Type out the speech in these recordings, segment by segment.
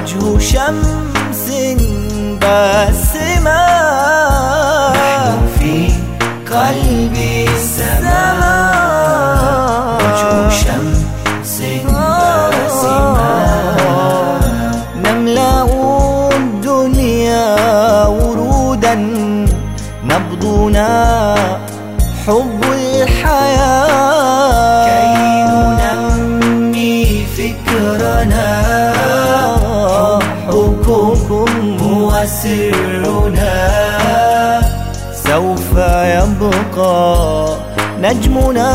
وجه شمس نحن في قلب السماء. وجه شمس باسمة نملأ الدنيا ورودا. نبضنا حب الحياة. سرنا سوف يبقى نجمنا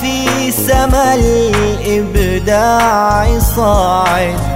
في سما الإبداع صاعد.